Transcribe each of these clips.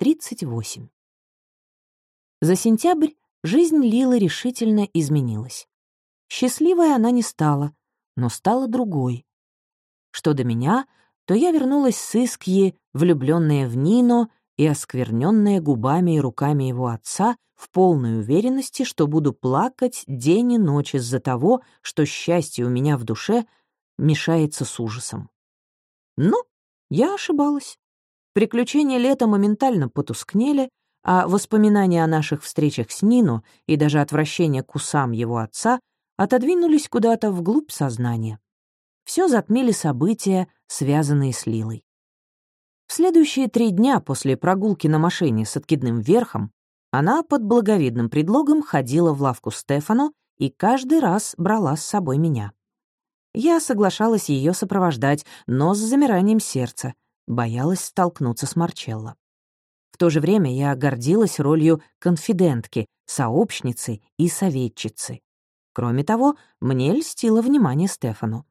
38. За сентябрь жизнь Лилы решительно изменилась. Счастливой она не стала, но стала другой. Что до меня, то я вернулась с Искьи, влюбленная в Нино и оскверненная губами и руками его отца, в полной уверенности, что буду плакать день и ночь из-за того, что счастье у меня в душе мешается с ужасом. Ну, я ошибалась. Приключения лета моментально потускнели, а воспоминания о наших встречах с Нину и даже отвращение к усам его отца отодвинулись куда-то вглубь сознания. Все затмили события, связанные с Лилой. В следующие три дня после прогулки на машине с откидным верхом она под благовидным предлогом ходила в лавку Стефану и каждый раз брала с собой меня. Я соглашалась ее сопровождать, но с замиранием сердца, боялась столкнуться с Марчелло. В то же время я гордилась ролью конфидентки, сообщницы и советчицы. Кроме того, мне льстило внимание Стефану.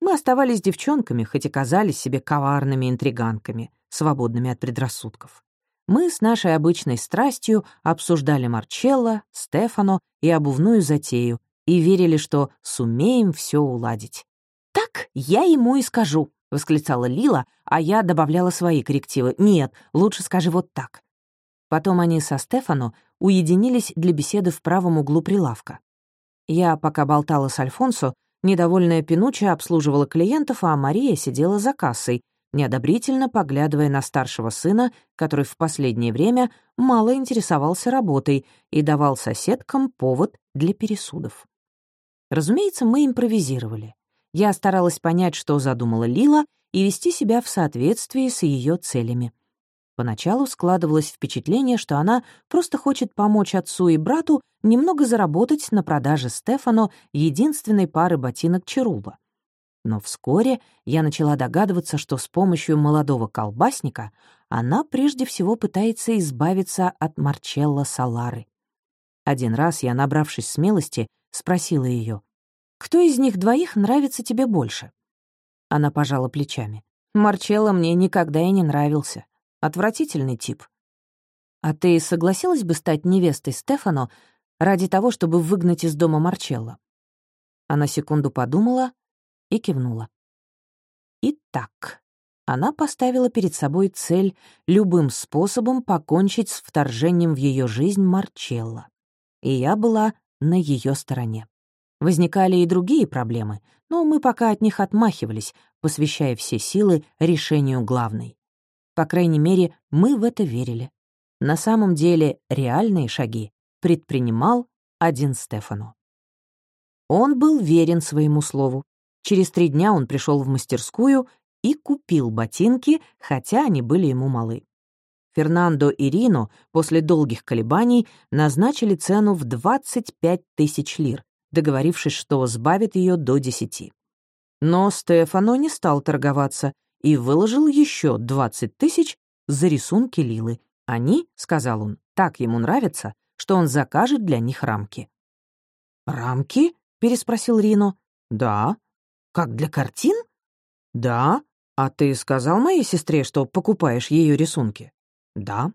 Мы оставались девчонками, хоть и казались себе коварными интриганками, свободными от предрассудков. Мы с нашей обычной страстью обсуждали Марчелло, Стефано и обувную затею и верили, что сумеем все уладить. «Так я ему и скажу», — восклицала Лила, а я добавляла свои коррективы. «Нет, лучше скажи вот так». Потом они со Стефано уединились для беседы в правом углу прилавка. Я, пока болтала с Альфонсо, недовольная Пинуча обслуживала клиентов, а Мария сидела за кассой, неодобрительно поглядывая на старшего сына, который в последнее время мало интересовался работой и давал соседкам повод для пересудов. Разумеется, мы импровизировали. Я старалась понять, что задумала Лила, и вести себя в соответствии с ее целями. Поначалу складывалось впечатление, что она просто хочет помочь отцу и брату немного заработать на продаже Стефано единственной пары ботинок Черуба. Но вскоре я начала догадываться, что с помощью молодого колбасника она прежде всего пытается избавиться от Марчелла Салары. Один раз я, набравшись смелости, спросила ее, «Кто из них двоих нравится тебе больше?» Она пожала плечами. «Марчелло мне никогда и не нравился. Отвратительный тип. А ты согласилась бы стать невестой Стефано ради того, чтобы выгнать из дома Марчелло?» Она секунду подумала и кивнула. Итак, она поставила перед собой цель любым способом покончить с вторжением в ее жизнь Марчелло. И я была на ее стороне. Возникали и другие проблемы, но мы пока от них отмахивались, посвящая все силы решению главной. По крайней мере, мы в это верили. На самом деле реальные шаги предпринимал один Стефану. Он был верен своему слову. Через три дня он пришел в мастерскую и купил ботинки, хотя они были ему малы. Фернандо и Рино после долгих колебаний назначили цену в 25 тысяч лир, договорившись, что сбавит ее до 10. Но Стефано не стал торговаться и выложил еще 20 тысяч за рисунки Лилы. Они, — сказал он, — так ему нравятся, что он закажет для них рамки. «Рамки?» — переспросил Рино. «Да». «Как для картин?» «Да. А ты сказал моей сестре, что покупаешь ее рисунки?» «Да».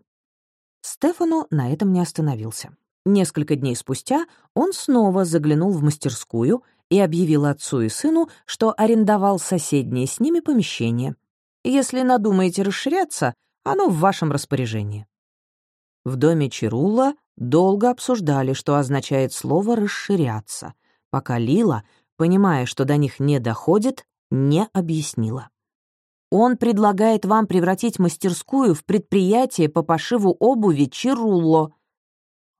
Стефано на этом не остановился. Несколько дней спустя он снова заглянул в мастерскую и объявил отцу и сыну, что арендовал соседнее с ними помещение. Если надумаете расширяться, оно в вашем распоряжении. В доме Чирула долго обсуждали, что означает слово «расширяться», пока Лила, понимая, что до них не доходит, не объяснила. Он предлагает вам превратить мастерскую в предприятие по пошиву обуви Чирулло.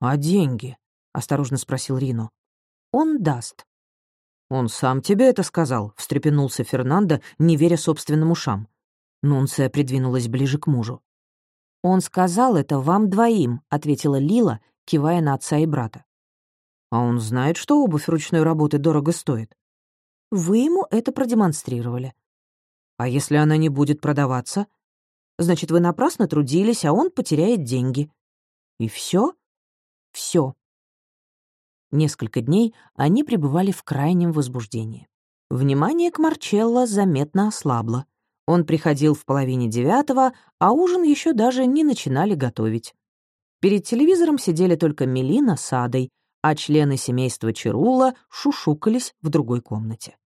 «А деньги?» — осторожно спросил Рино. «Он даст. «Он сам тебе это сказал?» — встрепенулся Фернандо, не веря собственным ушам. Нунция придвинулась ближе к мужу. «Он сказал это вам двоим», — ответила Лила, кивая на отца и брата. «А он знает, что обувь ручной работы дорого стоит?» «Вы ему это продемонстрировали». «А если она не будет продаваться?» «Значит, вы напрасно трудились, а он потеряет деньги». «И все?» «Все», Несколько дней они пребывали в крайнем возбуждении. Внимание к Марчелло заметно ослабло. Он приходил в половине девятого, а ужин еще даже не начинали готовить. Перед телевизором сидели только Мелина с Адой, а члены семейства Чарула шушукались в другой комнате.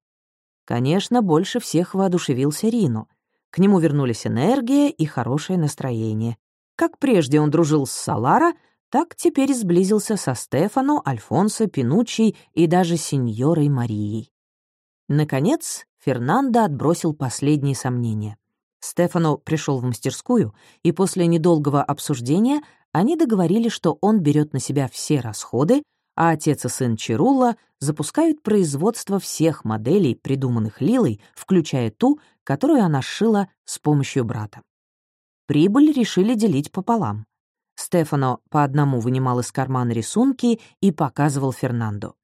Конечно, больше всех воодушевился Рино. К нему вернулись энергия и хорошее настроение. Как прежде он дружил с Салара, так теперь сблизился со Стефано, Альфонсо, Пинуччи и даже сеньорой Марией. Наконец, Фернандо отбросил последние сомнения. Стефано пришел в мастерскую, и после недолгого обсуждения они договорились, что он берет на себя все расходы, а отец и сын Чирула запускают производство всех моделей, придуманных Лилой, включая ту, которую она сшила с помощью брата. Прибыль решили делить пополам. Стефано по одному вынимал из кармана рисунки и показывал Фернандо.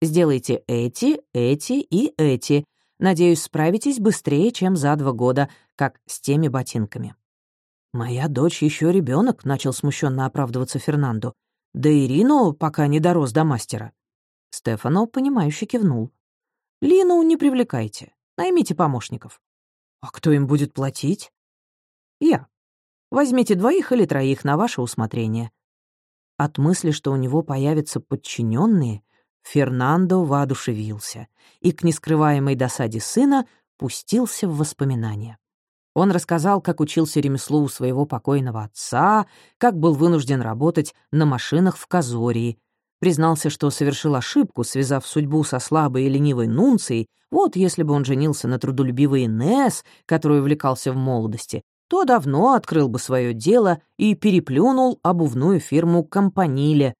«Сделайте эти, эти и эти. Надеюсь, справитесь быстрее, чем за два года, как с теми ботинками». «Моя дочь еще ребенок, начал смущенно оправдываться Фернандо. Да и Рину пока не дорос до мастера. Стефано, понимающе кивнул. Лину не привлекайте, наймите помощников. А кто им будет платить? Я. Возьмите двоих или троих на ваше усмотрение. От мысли, что у него появятся подчиненные, Фернандо воодушевился и к нескрываемой досаде сына пустился в воспоминания. Он рассказал, как учился ремеслу у своего покойного отца, как был вынужден работать на машинах в Казории, признался, что совершил ошибку, связав судьбу со слабой и ленивой Нунцией, вот если бы он женился на трудолюбивой Инесс, которой увлекался в молодости, то давно открыл бы свое дело и переплюнул обувную фирму «Компаниле».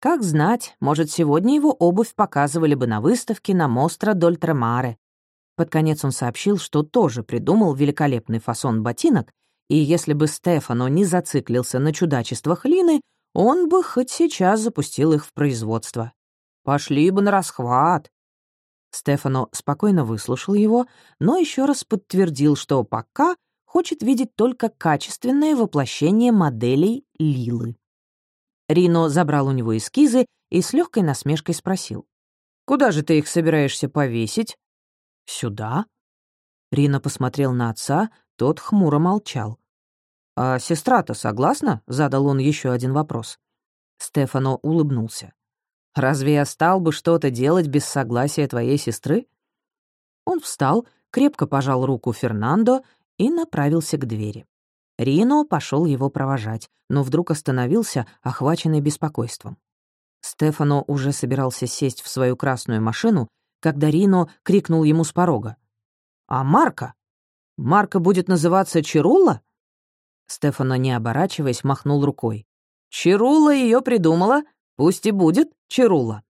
Как знать, может, сегодня его обувь показывали бы на выставке на Мостро Дольтремаре. Под конец он сообщил, что тоже придумал великолепный фасон ботинок, и если бы Стефано не зациклился на чудачествах Лины, он бы хоть сейчас запустил их в производство. Пошли бы на расхват. Стефано спокойно выслушал его, но еще раз подтвердил, что пока хочет видеть только качественное воплощение моделей Лилы. Рино забрал у него эскизы и с легкой насмешкой спросил. «Куда же ты их собираешься повесить?» «Сюда?» Рина посмотрел на отца, тот хмуро молчал. «А сестра-то согласна?» — задал он еще один вопрос. Стефано улыбнулся. «Разве я стал бы что-то делать без согласия твоей сестры?» Он встал, крепко пожал руку Фернандо и направился к двери. Рино пошел его провожать, но вдруг остановился, охваченный беспокойством. Стефано уже собирался сесть в свою красную машину, когда Рино крикнул ему с порога. «А Марка? Марка будет называться Чирула?» Стефано, не оборачиваясь, махнул рукой. «Чирула ее придумала, пусть и будет Чирула».